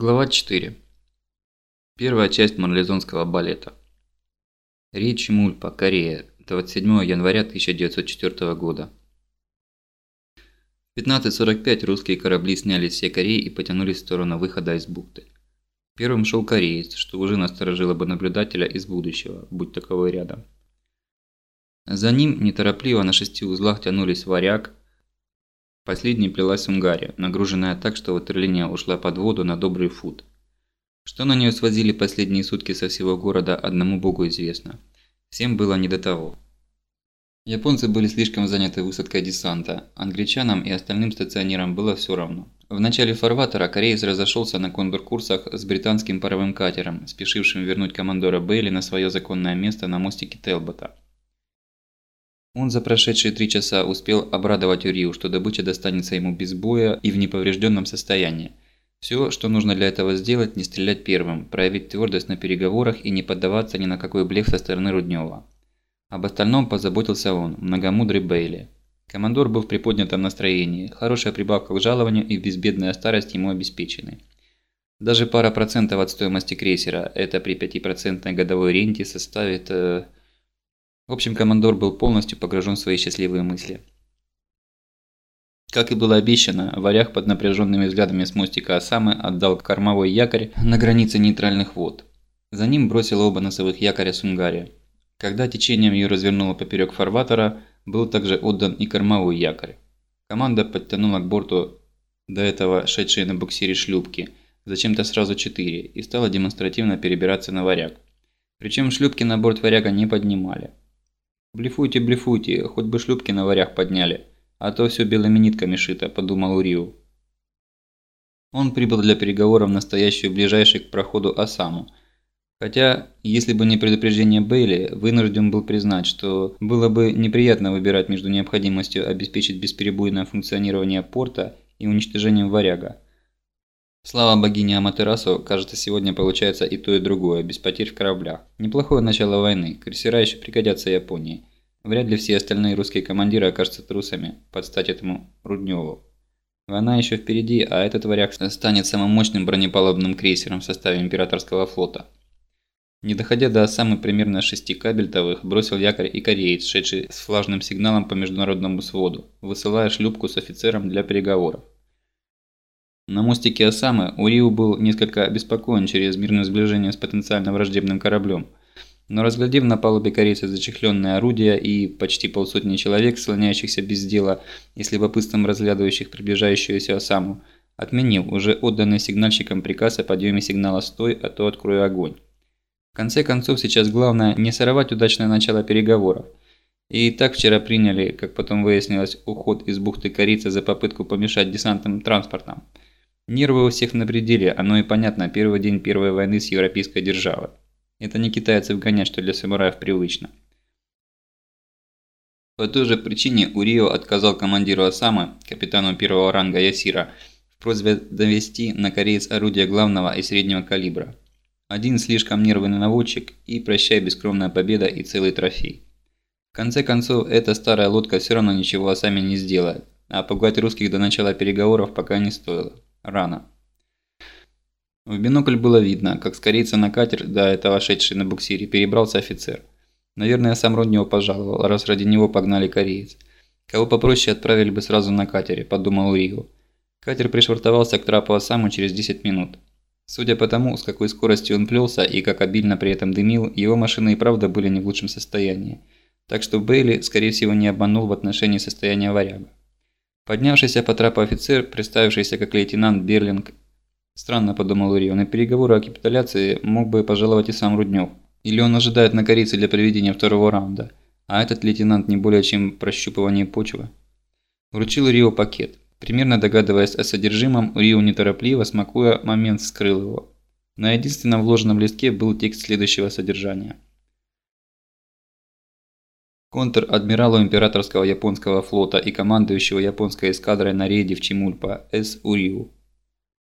Глава 4. Первая часть марлезонского балета. Речь Мульпа, Корея, 27 января 1904 года. В 15.45 русские корабли сняли все Кореи и потянулись в сторону выхода из бухты. Первым шел кореец, что уже насторожило бы наблюдателя из будущего, будь таковой рядом. За ним неторопливо на шести узлах тянулись варяг, Последней плелась Унгария, нагруженная так, что ватерлиния ушла под воду на добрый фут. Что на нее свозили последние сутки со всего города, одному богу известно. Всем было не до того. Японцы были слишком заняты высадкой десанта, англичанам и остальным стационерам было все равно. В начале фарватера кореец разошелся на кондор-курсах с британским паровым катером, спешившим вернуть командора Бейли на свое законное место на мостике Телбота. Он за прошедшие три часа успел обрадовать Урию, что добыча достанется ему без боя и в неповрежденном состоянии. Все, что нужно для этого сделать, не стрелять первым, проявить твердость на переговорах и не поддаваться ни на какой блеф со стороны Руднева. Об остальном позаботился он, многомудрый Бейли. Командор был в приподнятом настроении, хорошая прибавка к жалованию и безбедная старость ему обеспечены. Даже пара процентов от стоимости крейсера, это при 5% годовой ренте составит... Э, в общем, командор был полностью погружен в свои счастливые мысли. Как и было обещано, варяг под напряженными взглядами с мостика Осамы отдал кормовой якорь на границе нейтральных вод. За ним бросила оба носовых якоря Сунгария. Когда течением ее развернуло поперек фарватера, был также отдан и кормовой якорь. Команда подтянула к борту до этого шедшие на буксире шлюпки, зачем-то сразу четыре, и стала демонстративно перебираться на варяг. Причем шлюпки на борт варяга не поднимали. «Блефуйте, блефуйте, хоть бы шлюпки на варях подняли, а то все белыми нитками шито», – подумал Уриу. Он прибыл для переговоров настоящую ближайший к проходу Осаму. Хотя, если бы не предупреждение Бейли, вынужден был признать, что было бы неприятно выбирать между необходимостью обеспечить бесперебойное функционирование порта и уничтожением варяга. Слава богине Аматерасу, кажется, сегодня получается и то, и другое, без потерь в кораблях. Неплохое начало войны, крейсера еще пригодятся Японии. Вряд ли все остальные русские командиры окажутся трусами, под стать этому Рудневу. Война еще впереди, а этот варяг станет самым мощным бронепалубным крейсером в составе императорского флота. Не доходя до самых примерно шести кабельтовых, бросил якорь и кореец, шедший с флажным сигналом по международному своду, высылая шлюпку с офицером для переговоров. На мостике Осамы Уриу был несколько обеспокоен через мирное сближение с потенциально враждебным кораблем. Но разглядев на палубе корейца зачехленные орудия и почти полсотни человек, слоняющихся без дела и с любопытством разглядывающих приближающуюся Осаму, отменил уже отданный сигнальщикам приказ о подъеме сигнала «Стой, а то открою огонь». В конце концов, сейчас главное не сорвать удачное начало переговоров. И так вчера приняли, как потом выяснилось, уход из бухты Корицы за попытку помешать десантным транспортам. Нервы у всех на пределе, оно и понятно, первый день первой войны с европейской державой. Это не китайцев гонять, что для самураев привычно. По той же причине Урио отказал командиру Осамы, капитану первого ранга Ясира, в просьбе довести на кореец орудия главного и среднего калибра. Один слишком нервный наводчик и прощай бескромная победа и целый трофей. В конце концов, эта старая лодка все равно ничего Осаме не сделает, а пугать русских до начала переговоров пока не стоило. Рано. В бинокль было видно, как с корейца на катер, до этого шедший на буксире, перебрался офицер. Наверное, сам Руднев пожаловал, раз ради него погнали кореец. Кого попроще отправили бы сразу на катере, подумал Рио. Катер пришвартовался к трапу Осаму через 10 минут. Судя по тому, с какой скоростью он плелся и как обильно при этом дымил, его машины и правда были не в лучшем состоянии. Так что Бейли, скорее всего, не обманул в отношении состояния варяга. Поднявшийся по трапу офицер, представившийся как лейтенант Берлинг, странно подумал Ури, на переговоры о капитуляции мог бы пожаловать и сам Руднев. Или он ожидает на корице для проведения второго раунда, а этот лейтенант не более чем прощупывание почвы. Вручил Рио пакет. Примерно догадываясь о содержимом, Рио неторопливо, смакуя момент, вскрыл его. На единственном вложенном листке был текст следующего содержания – контр-адмиралу императорского японского флота и командующего японской эскадрой на рейде в Чемульпа С. Уриу.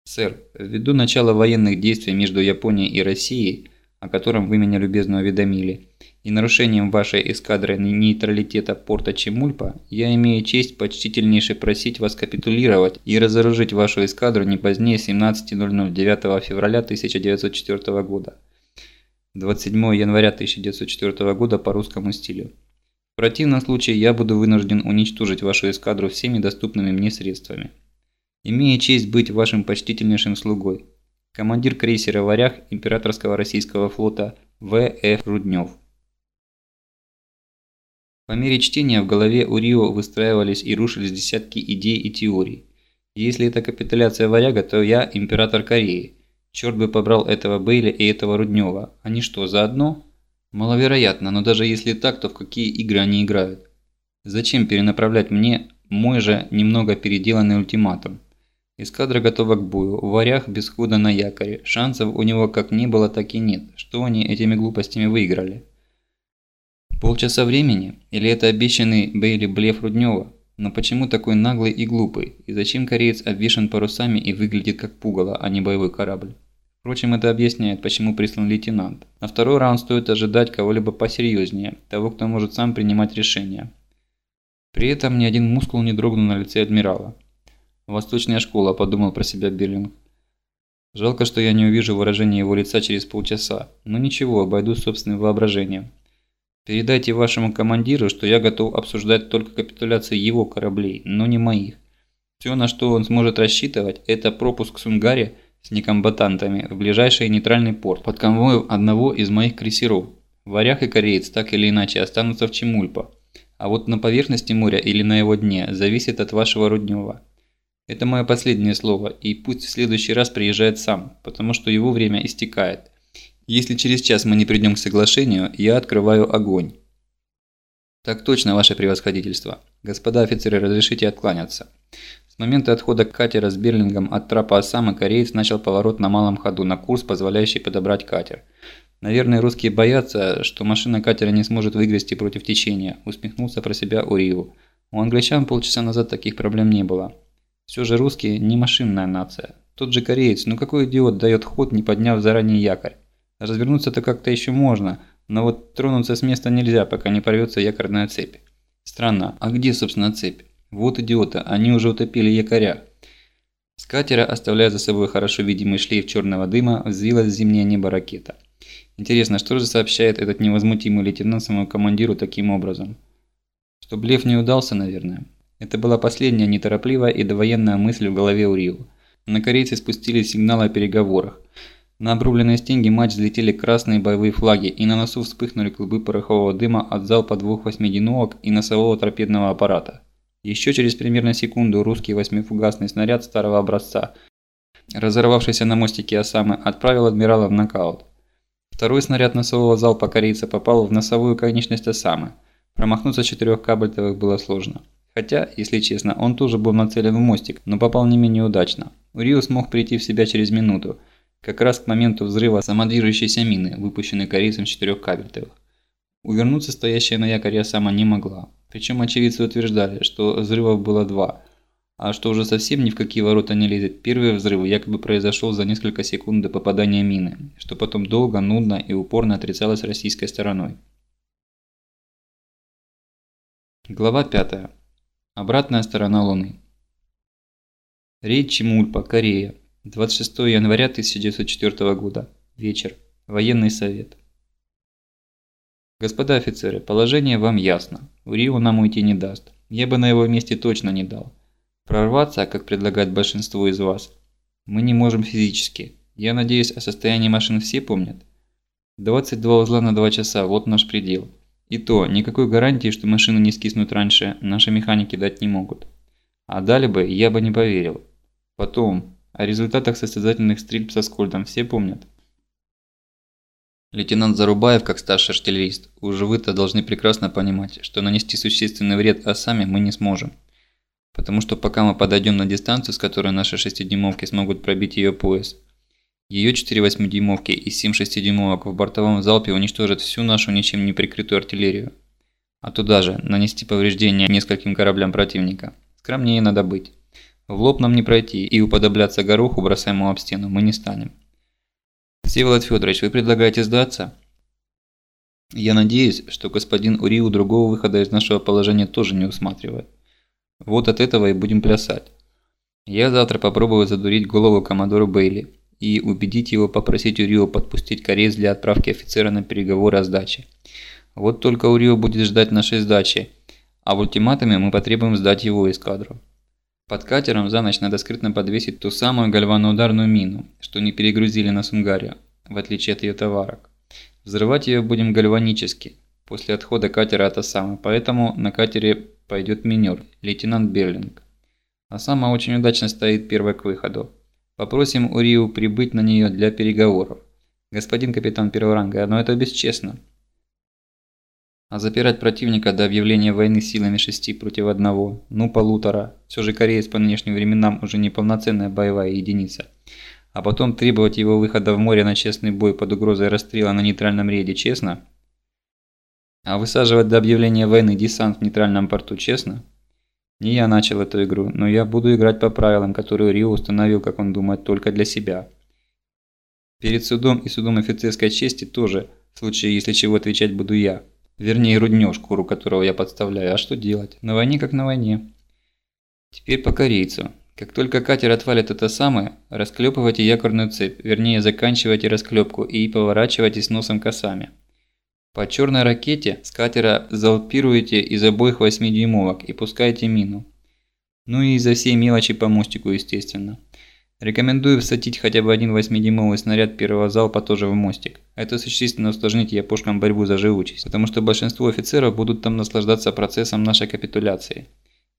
Сэр, ввиду начала военных действий между Японией и Россией, о котором вы меня любезно уведомили, и нарушением вашей эскадры нейтралитета порта Чемульпа, я имею честь почтительнейше просить вас капитулировать и разоружить вашу эскадру не позднее 17.00 9 февраля 1904 года. 27 января 1904 года по русскому стилю. Противном случае я буду вынужден уничтожить вашу эскадру всеми доступными мне средствами. Имея честь быть вашим почтительнейшим слугой, командир крейсера «Варяг» Императорского российского флота В.Ф. Руднев. По мере чтения в голове у Рио выстраивались и рушились десятки идей и теорий. если это капитуляция «Варяга», то я император Кореи. Черт бы побрал этого Бейля и этого Руднева. Они что, заодно? Маловероятно, но даже если так, то в какие игры они играют? Зачем перенаправлять мне мой же немного переделанный ультиматум? Эскадра готова к бою, варях без худа на якоре. Шансов у него как не было, так и нет. Что они этими глупостями выиграли? Полчаса времени? Или это обещанный Бейли блеф Руднева? Но почему такой наглый и глупый? И зачем кореец обвешан парусами и выглядит как пугало, а не боевой корабль? Впрочем, это объясняет, почему прислан лейтенант. На второй раунд стоит ожидать кого-либо посерьезнее, того, кто может сам принимать решения. При этом ни один мускул не дрогнул на лице адмирала. «Восточная школа», – подумал про себя Берлинг. Жалко, что я не увижу выражения его лица через полчаса, но ничего, обойду собственным воображением. Передайте вашему командиру, что я готов обсуждать только капитуляции его кораблей, но не моих. Все, на что он сможет рассчитывать, это пропуск Сунгари с некомбатантами в ближайший нейтральный порт под конвоем одного из моих крейсеров. Варяг и кореец так или иначе останутся в Чемульпа, а вот на поверхности моря или на его дне зависит от вашего Руднева. Это мое последнее слово, и пусть в следующий раз приезжает сам, потому что его время истекает. Если через час мы не придем к соглашению, я открываю огонь. Так точно, ваше превосходительство. Господа офицеры, разрешите откланяться. Момента отхода катера с Берлингом от трапа Осамы кореец начал поворот на малом ходу на курс, позволяющий подобрать катер. Наверное, русские боятся, что машина катера не сможет выгрести против течения, усмехнулся про себя Уриу. У англичан полчаса назад таких проблем не было. Все же русские не машинная нация. Тот же кореец, ну какой идиот дает ход, не подняв заранее якорь? Развернуться-то как-то еще можно, но вот тронуться с места нельзя, пока не порвется якорная цепь. Странно, а где, собственно, цепь? Вот идиота, они уже утопили якоря. С катера, оставляя за собой хорошо видимый шлейф черного дыма, взвилась зимнее небо ракета. Интересно, что же сообщает этот невозмутимый лейтенант самому командиру таким образом? Что блеф не удался, наверное. Это была последняя неторопливая и довоенная мысль в голове у Рио. На корейцы спустили сигнал о переговорах. На обрубленной стенге матч взлетели красные боевые флаги, и на носу вспыхнули клубы порохового дыма от залпа двух восьмидюймовок и носового торпедного аппарата. Еще через примерно секунду русский восьмифугасный снаряд старого образца, разорвавшийся на мостике Осамы, отправил адмирала в нокаут. Второй снаряд носового залпа корейца попал в носовую конечность Осамы. Промахнуться четырех кабельтовых было сложно. Хотя, если честно, он тоже был нацелен в мостик, но попал не менее удачно. Урио смог прийти в себя через минуту, как раз к моменту взрыва самодвижущейся мины, выпущенной корейцем с четырех кабельтовых. Увернуться стоящая на якоре сама не могла. Причем очевидцы утверждали, что взрывов было два, а что уже совсем ни в какие ворота не лезет. Первый взрыв якобы произошел за несколько секунд до попадания мины, что потом долго, нудно и упорно отрицалось российской стороной. Глава 5. Обратная сторона Луны. Рейд Чемульпа, Корея. 26 января 1904 года. Вечер. Военный совет. Господа офицеры, положение вам ясно. Урио нам уйти не даст. Я бы на его месте точно не дал. Прорваться, как предлагает большинство из вас, мы не можем физически. Я надеюсь, о состоянии машин все помнят? 22 узла на 2 часа – вот наш предел. И то, никакой гарантии, что машины не скиснут раньше, наши механики дать не могут. А дали бы, я бы не поверил. Потом, о результатах состязательных стрельб со Скольдом все помнят? Лейтенант Зарубаев, как старший артиллерист, уже вы-то должны прекрасно понимать, что нанести существенный вред а сами мы не сможем. Потому что пока мы подойдем на дистанцию, с которой наши шестидюймовки смогут пробить ее пояс, ее 4 8-дюймовки и 7 6-дюймовок в бортовом залпе уничтожат всю нашу ничем не прикрытую артиллерию. А туда же нанести повреждения нескольким кораблям противника. Скромнее надо быть. В лоб нам не пройти, и уподобляться гороху, бросаемому об стену, мы не станем. Всеволод Федорович, вы предлагаете сдаться? Я надеюсь, что господин Уриу другого выхода из нашего положения тоже не усматривает. Вот от этого и будем плясать. Я завтра попробую задурить голову коммодору Бейли и убедить его попросить Урио подпустить корейц для отправки офицера на переговоры о сдаче. Вот только Урио будет ждать нашей сдачи, а в ультиматуме мы потребуем сдать его эскадру. Под катером за ночь надо скрытно подвесить ту самую гальваноударную мину, что не перегрузили на Сунгарию, в отличие от ее товарок. Взрывать ее будем гальванически, после отхода катера от Осамы, поэтому на катере пойдет минер, лейтенант Берлинг. Осама очень удачно стоит первой к выходу. Попросим Уриу прибыть на нее для переговоров. Господин капитан первого ранга, но это бесчестно. А запирать противника до объявления войны силами шести против одного, ну полутора, все же кореец по нынешним временам уже не полноценная боевая единица а потом требовать его выхода в море на честный бой под угрозой расстрела на нейтральном рейде честно? А высаживать до объявления войны десант в нейтральном порту честно? Не я начал эту игру, но я буду играть по правилам, которые Рио установил, как он думает, только для себя. Перед судом и судом офицерской чести тоже, в случае, если чего отвечать буду я. Вернее, руднёж, шкуру которого я подставляю. А что делать? На войне как на войне. Теперь по корейцу. Как только катер отвалит это самое, расклепывайте якорную цепь, вернее заканчивайте расклепку и поворачивайтесь носом косами. По черной ракете с катера залпируете из обоих 8-дюймовок и пускаете мину. Ну и из-за всей мелочи по мостику, естественно. Рекомендую всадить хотя бы один 8-дюймовый снаряд первого залпа тоже в мостик. Это существенно усложнит япошкам борьбу за живучесть, потому что большинство офицеров будут там наслаждаться процессом нашей капитуляции.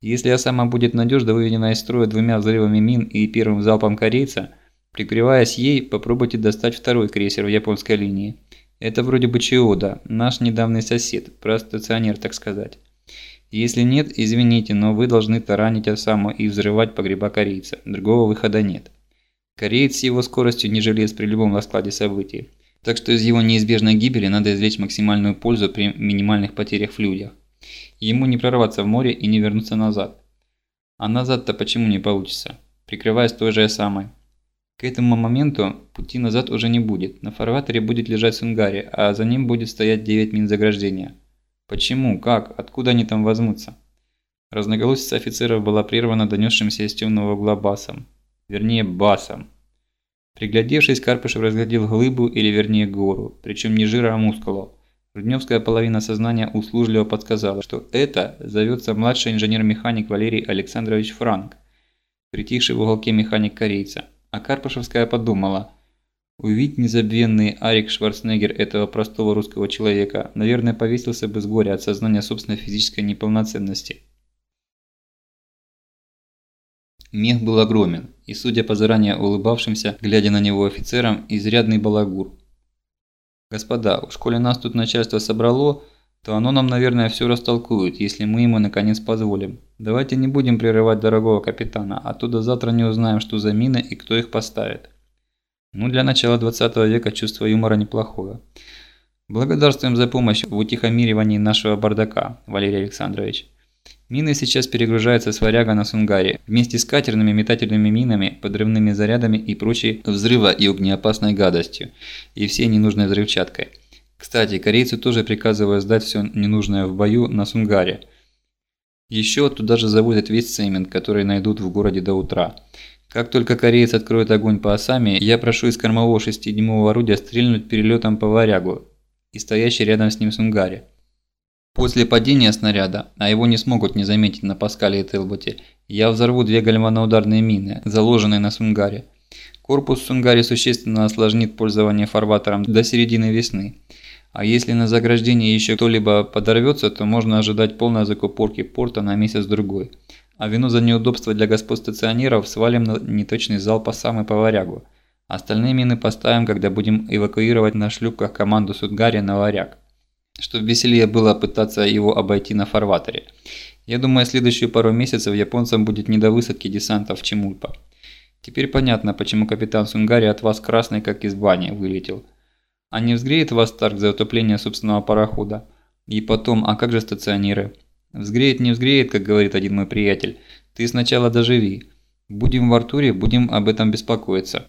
Если Осама будет надежно выведена из строя двумя взрывами мин и первым залпом корейца, прикрываясь ей, попробуйте достать второй крейсер в японской линии. Это вроде бы Чиода, наш недавний сосед, простационер, так сказать. Если нет, извините, но вы должны таранить Осаму и взрывать погреба корейца. Другого выхода нет. Кореец с его скоростью не желез при любом раскладе событий. Так что из его неизбежной гибели надо извлечь максимальную пользу при минимальных потерях в людях. Ему не прорваться в море и не вернуться назад. А назад-то почему не получится? Прикрываясь той же самой. К этому моменту пути назад уже не будет. На фарватере будет лежать Сунгари, а за ним будет стоять 9 мин заграждения. Почему? Как? Откуда они там возьмутся? Разноголосица офицеров была прервана донесшимся из темного угла басом. Вернее, басом. Приглядевшись, Карпышев разглядел глыбу, или вернее гору, причем не жира, а мускулов. Рудневская половина сознания услужливо подсказала, что это зовется младший инженер-механик Валерий Александрович Франк, притихший в уголке механик корейца. А Карпашевская подумала, увидеть незабвенный Арик Шварценеггер этого простого русского человека, наверное, повесился бы с горя от сознания собственной физической неполноценности. Мех был огромен, и, судя по заранее улыбавшимся, глядя на него офицерам, изрядный балагур – Господа, уж коли нас тут начальство собрало, то оно нам, наверное, все растолкует, если мы ему наконец позволим. Давайте не будем прерывать дорогого капитана, а то до завтра не узнаем, что за мины и кто их поставит. Ну, для начала 20 века чувство юмора неплохое. Благодарствуем за помощь в утихомиривании нашего бардака, Валерий Александрович. Мины сейчас перегружаются с варяга на Сунгаре, вместе с катерными метательными минами, подрывными зарядами и прочей взрыва и огнеопасной гадостью, и всей ненужной взрывчаткой. Кстати, корейцы тоже приказывают сдать все ненужное в бою на Сунгаре. Еще туда же завозят весь цемент, который найдут в городе до утра. Как только кореец откроет огонь по осами, я прошу из кормового 6-дюймового орудия стрельнуть перелетом по варягу и стоящий рядом с ним Сунгаре. После падения снаряда, а его не смогут не заметить на Паскале и Телботе, я взорву две гальваноударные мины, заложенные на Сунгаре. Корпус Сунгари существенно осложнит пользование фарватером до середины весны. А если на заграждении еще кто-либо подорвется, то можно ожидать полной закупорки порта на месяц-другой. А вину за неудобство для господ стационеров свалим на неточный залп по самой поварягу. Остальные мины поставим, когда будем эвакуировать на шлюпках команду Судгари на варяг чтобы веселее было пытаться его обойти на фарватере. Я думаю, следующую пару месяцев японцам будет не до высадки десанта в Чемульпа. Теперь понятно, почему капитан Сунгари от вас красный, как из бани, вылетел. А не взгреет вас Старк за утопление собственного парохода? И потом, а как же стационеры? Взгреет, не взгреет, как говорит один мой приятель. Ты сначала доживи. Будем в Артуре, будем об этом беспокоиться.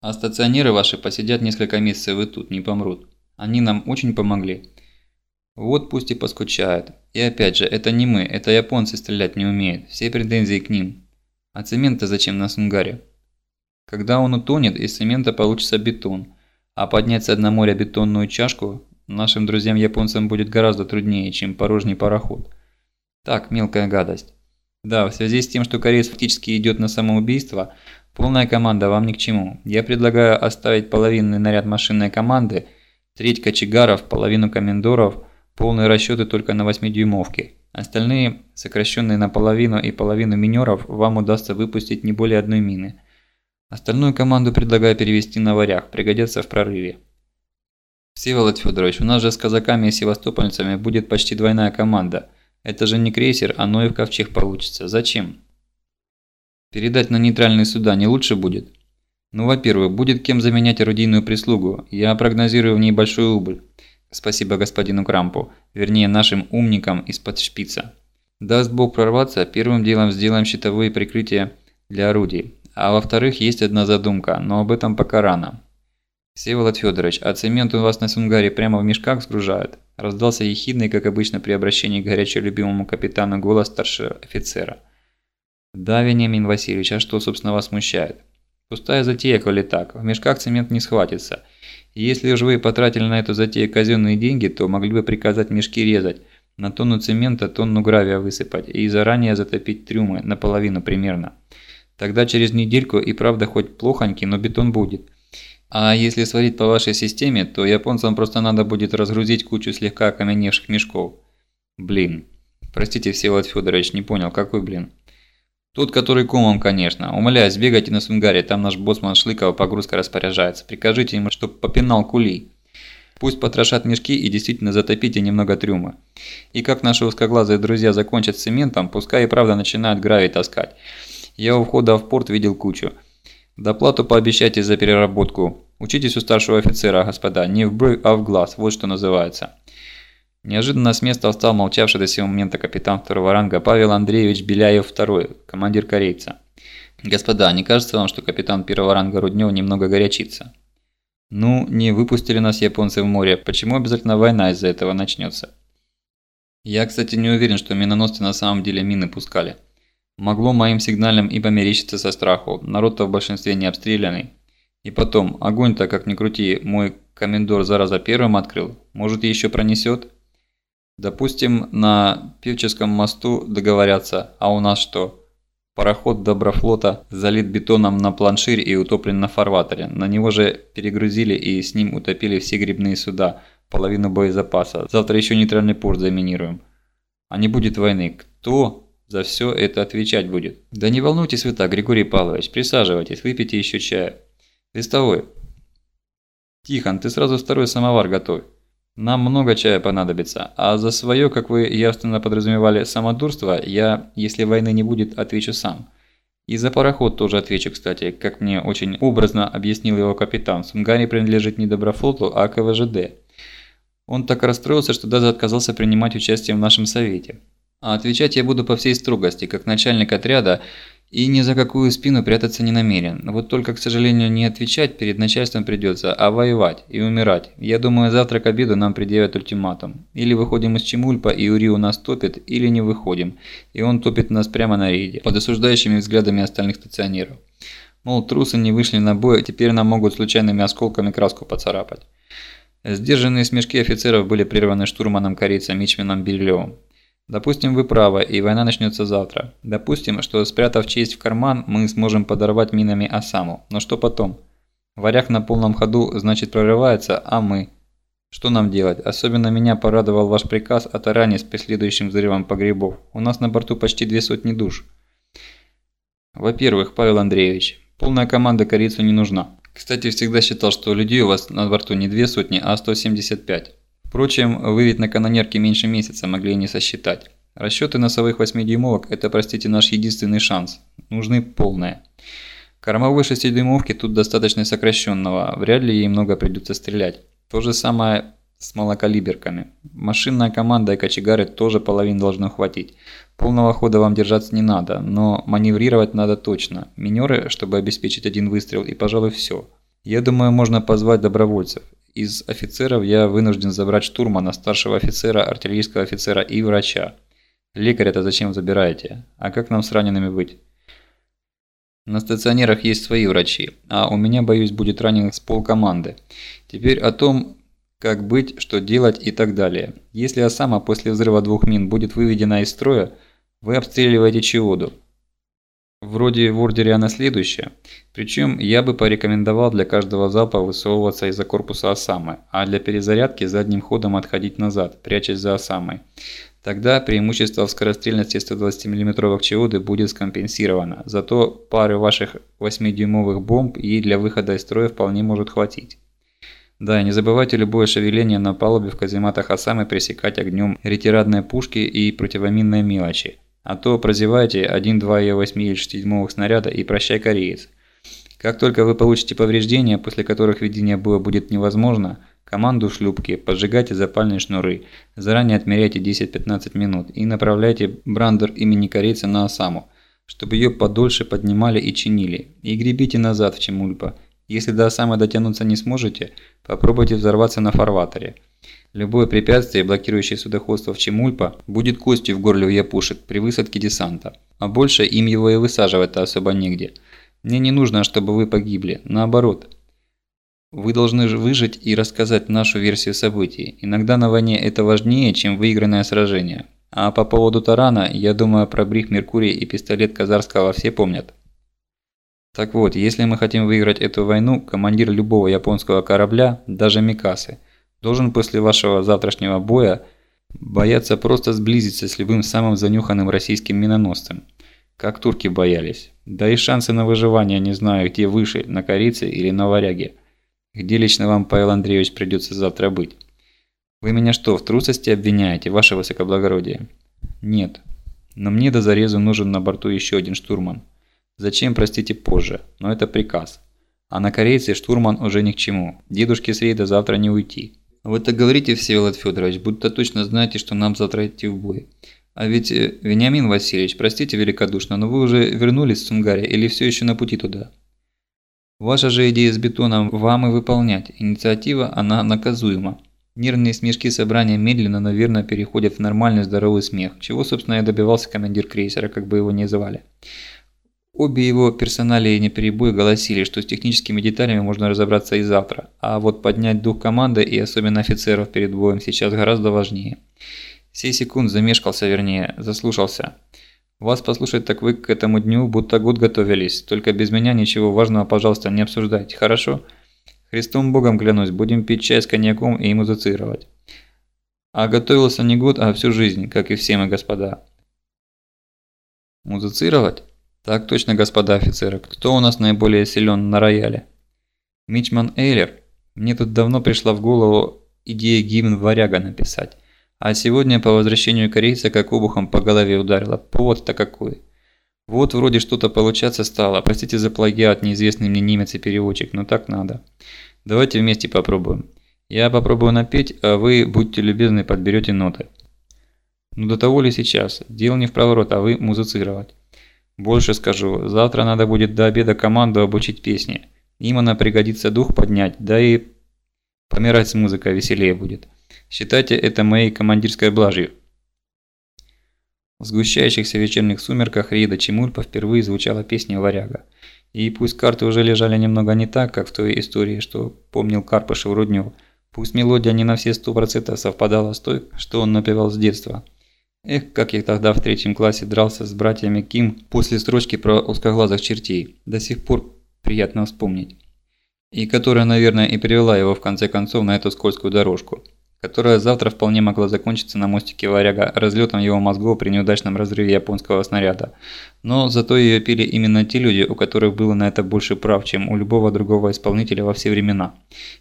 А стационеры ваши посидят несколько месяцев и тут, не помрут. Они нам очень помогли. Вот пусть и поскучают. И опять же, это не мы, это японцы стрелять не умеют. Все претензии к ним. А цемент-то зачем на Сунгаре? Когда он утонет, из цемента получится бетон. А поднять с дна моря бетонную чашку нашим друзьям-японцам будет гораздо труднее, чем порожний пароход. Так, мелкая гадость. Да, в связи с тем, что кореец фактически идет на самоубийство, полная команда вам ни к чему. Я предлагаю оставить половинный наряд машинной команды, треть кочегаров, половину комендоров, полные расчеты только на 8-дюймовке. Остальные, сокращенные на половину и половину минеров, вам удастся выпустить не более одной мины. Остальную команду предлагаю перевести на варях, пригодятся в прорыве. Всеволод Федорович, у нас же с казаками и севастопольцами будет почти двойная команда – это же не крейсер, а Ноев ковчег получится. Зачем? Передать на нейтральные суда не лучше будет? Ну, во-первых, будет кем заменять орудийную прислугу. Я прогнозирую в ней большую убыль. Спасибо господину Крампу, вернее нашим умникам из-под шпица. Даст бог прорваться, первым делом сделаем щитовые прикрытия для орудий. А во-вторых, есть одна задумка, но об этом пока рано. Всеволод Федорович, а цемент у вас на Сунгари прямо в мешках сгружают? Раздался ехидный, как обычно при обращении к горячо любимому капитану голос старшего офицера. «Да, Вениамин Васильевич, а что, собственно, вас смущает? Пустая затея, коли так. В мешках цемент не схватится. И если уж вы потратили на эту затею казенные деньги, то могли бы приказать мешки резать, на тонну цемента тонну гравия высыпать и заранее затопить трюмы, наполовину примерно. Тогда через недельку и правда хоть плохонький, но бетон будет. А если сварить по вашей системе, то японцам просто надо будет разгрузить кучу слегка окаменевших мешков. Блин. Простите, Всеволод Федорович, не понял, какой блин? Тот, который комом, конечно. Умоляю, сбегайте на Сунгаре, там наш боссман Шлыков погрузка распоряжается. Прикажите ему, чтоб попинал кулей. Пусть потрошат мешки и действительно затопите немного трюма. И как наши узкоглазые друзья закончат с цементом, пускай и правда начинают гравий таскать. Я у входа в порт видел кучу. Доплату пообещайте за переработку. Учитесь у старшего офицера, господа, не в бровь, а в глаз, вот что называется. Неожиданно с места встал молчавший до сего момента капитан второго ранга Павел Андреевич Беляев II, командир корейца. «Господа, не кажется вам, что капитан первого ранга Руднев немного горячится?» «Ну, не выпустили нас японцы в море, почему обязательно война из-за этого начнется?» «Я, кстати, не уверен, что миноносцы на самом деле мины пускали. Могло моим сигналям и померещиться со страху, народ-то в большинстве не обстрелянный. И потом, огонь-то, как ни крути, мой комендор зараза первым открыл, может еще пронесет? Допустим, на Певческом мосту договорятся, а у нас что? Пароход Доброфлота залит бетоном на планширь и утоплен на фарватере. На него же перегрузили и с ним утопили все грибные суда, половину боезапаса. Завтра еще нейтральный порт заминируем. А не будет войны. Кто за все это отвечать будет. Да не волнуйтесь вы так, Григорий Павлович, присаживайтесь, выпейте еще чая. Листовой. Тихон, ты сразу второй самовар готовь. Нам много чая понадобится, а за свое, как вы явственно подразумевали, самодурство, я, если войны не будет, отвечу сам. И за пароход тоже отвечу, кстати, как мне очень образно объяснил его капитан. Сунгари принадлежит не Доброфлоту, а КВЖД. Он так расстроился, что даже отказался принимать участие в нашем совете. А отвечать я буду по всей строгости, как начальник отряда, и ни за какую спину прятаться не намерен. Вот только, к сожалению, не отвечать перед начальством придется, а воевать и умирать. Я думаю, завтра к обеду нам предъявят ультиматум. Или выходим из Чемульпа и Уриу нас топит, или не выходим, и он топит нас прямо на рейде, под осуждающими взглядами остальных стационеров. Мол, трусы не вышли на бой, теперь нам могут случайными осколками краску поцарапать. Сдержанные смешки офицеров были прерваны штурманом-корейцем Мичменом Бирилевым. Допустим, вы правы, и война начнется завтра. Допустим, что спрятав честь в карман, мы сможем подорвать минами Осаму. Но что потом? Варяг на полном ходу, значит прорывается, а мы? Что нам делать? Особенно меня порадовал ваш приказ о таране с преследующим взрывом погребов. У нас на борту почти две сотни душ. Во-первых, Павел Андреевич, полная команда корейцу не нужна. Кстати, всегда считал, что людей у вас на борту не две сотни, а 175. Впрочем, вы на канонерке меньше месяца могли не сосчитать. Расчеты носовых 8-дюймовок – это, простите, наш единственный шанс. Нужны полные. Кормовой 6-дюймовки тут достаточно сокращенного, вряд ли ей много придется стрелять. То же самое с малокалиберками. Машинная команда и кочегары тоже половин должно хватить. Полного хода вам держаться не надо, но маневрировать надо точно. Минеры, чтобы обеспечить один выстрел и, пожалуй, все. Я думаю, можно позвать добровольцев. Из офицеров я вынужден забрать штурмана, старшего офицера, артиллерийского офицера и врача. Лекаря-то зачем забираете? А как нам с ранеными быть? На стационерах есть свои врачи, а у меня, боюсь, будет раненых с полкоманды. Теперь о том, как быть, что делать и так далее. Если Осама после взрыва двух мин будет выведена из строя, вы обстреливаете Чиоду. Вроде в ордере она следующая. Причем я бы порекомендовал для каждого залпа высовываться из-за корпуса Осамы, а для перезарядки задним ходом отходить назад, прячась за Осамой. Тогда преимущество в скорострельности 120 мм чиоды будет скомпенсировано, зато пары ваших 8-дюймовых бомб ей для выхода из строя вполне может хватить. Да, не забывайте любое шевеление на палубе в казематах Осамы пресекать огнем ретирадные пушки и противоминные мелочи. А то прозевайте 1-2 Е8 или 6 снаряда и прощай кореец. Как только вы получите повреждения, после которых ведение боя будет невозможно, команду шлюпки поджигайте запальные шнуры, заранее отмеряйте 10-15 минут и направляйте брандер имени корейца на Осаму, чтобы ее подольше поднимали и чинили, и гребите назад в Чемульпа. Если до Осамы дотянуться не сможете, попробуйте взорваться на фарватере. Любое препятствие, блокирующее судоходство в Чемульпа, будет костью в горле у япушек при высадке десанта. А больше им его и высаживать-то особо негде. Мне не нужно, чтобы вы погибли, наоборот. Вы должны выжить и рассказать нашу версию событий. Иногда на войне это важнее, чем выигранное сражение. А по поводу тарана, я думаю, про брик Меркурия и пистолет Казарского все помнят. Так вот, если мы хотим выиграть эту войну, командир любого японского корабля, даже Микасы, должен после вашего завтрашнего боя бояться просто сблизиться с любым самым занюханным российским миноносцем. Как турки боялись. Да и шансы на выживание не знаю, где выше, на корице или на варяге. Где лично вам, Павел Андреевич, придется завтра быть? Вы меня что, в трусости обвиняете, ваше высокоблагородие? Нет. Но мне до зарезу нужен на борту еще один штурман. Зачем, простите, позже, но это приказ. А на корейце штурман уже ни к чему. Дедушке с рейда завтра не уйти. Вы так говорите, Всеволод Федорович, будто точно знаете, что нам завтра идти в бой. А ведь, э, Вениамин Васильевич, простите великодушно, но вы уже вернулись с Сунгаря или все еще на пути туда? Ваша же идея с бетоном вам и выполнять. Инициатива, она наказуема. Нервные смешки собрания медленно, наверное, переходят в нормальный здоровый смех, чего, собственно, и добивался командир крейсера, как бы его ни звали. Обе его персонали не перебой голосили, что с техническими деталями можно разобраться и завтра, а вот поднять дух команды и особенно офицеров перед боем сейчас гораздо важнее. Сей секунд замешкался, вернее, заслушался. Вас послушать так вы к этому дню будто год готовились, только без меня ничего важного, пожалуйста, не обсуждайте, хорошо? Христом Богом клянусь, будем пить чай с коньяком и музицировать. А готовился не год, а всю жизнь, как и все мы, господа. Музицировать? Так точно, господа офицеры. Кто у нас наиболее силен на рояле? Мичман Эйлер. Мне тут давно пришла в голову идея гимн варяга написать. А сегодня по возвращению корейца как обухом по голове ударила. Повод-то какой. Вот вроде что-то получаться стало. Простите за плагиат, неизвестный мне немец и переводчик, но так надо. Давайте вместе попробуем. Я попробую напеть, а вы, будьте любезны, подберете ноты. Ну до того ли сейчас? Дело не в проворот, а вы музицировать. Больше скажу, завтра надо будет до обеда команду обучить песне. Им она пригодится дух поднять, да и помирать с музыкой веселее будет. Считайте это моей командирской блажью. В сгущающихся вечерних сумерках Рида Чемульпа впервые звучала песня «Варяга». И пусть карты уже лежали немного не так, как в той истории, что помнил Карпышев Руднев, пусть мелодия не на все сто процентов совпадала с той, что он напевал с детства – Эх, как я тогда в третьем классе дрался с братьями Ким после строчки про узкоглазых чертей. До сих пор приятно вспомнить. И которая, наверное, и привела его в конце концов на эту скользкую дорожку. Которая завтра вполне могла закончиться на мостике Варяга разлетом его мозгов при неудачном разрыве японского снаряда. Но зато ее пили именно те люди, у которых было на это больше прав, чем у любого другого исполнителя во все времена.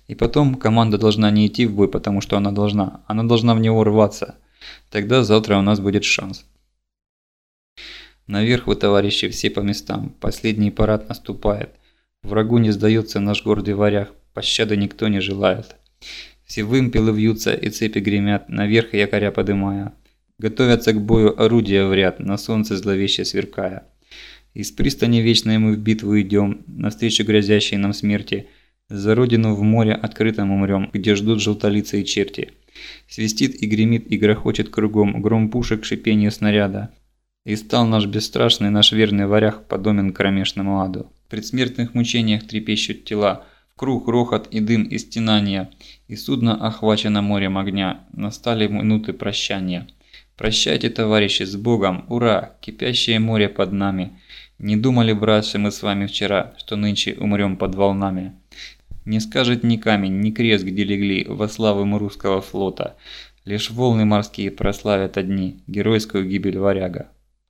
И потом команда должна не идти в бой, потому что она должна. Она должна в него рваться. Тогда завтра у нас будет шанс. Наверх вы, товарищи, все по местам. Последний парад наступает. Врагу не сдается наш гордый варяг. Пощады никто не желает. Все вымпелы вьются и цепи гремят, наверх якоря подымая. Готовятся к бою орудия в ряд, на солнце зловеще сверкая. Из пристани вечной мы в битву идем, навстречу грозящей нам смерти. За родину в море открытом умрем, где ждут желтолицы и черти. Свистит и гремит и грохочет кругом гром пушек, шипение снаряда. И стал наш бесстрашный, наш верный варяг подомен кромешному аду. В предсмертных мучениях трепещут тела, в круг рохот и дым и стенания, и судно охвачено морем огня, настали минуты прощания. Прощайте, товарищи, с Богом, ура, кипящее море под нами. Не думали, братцы, мы с вами вчера, что нынче умрем под волнами. Не скажет ни камень, ни крест, где легли во славу русского флота. Лишь волны морские прославят одни геройскую гибель варяга.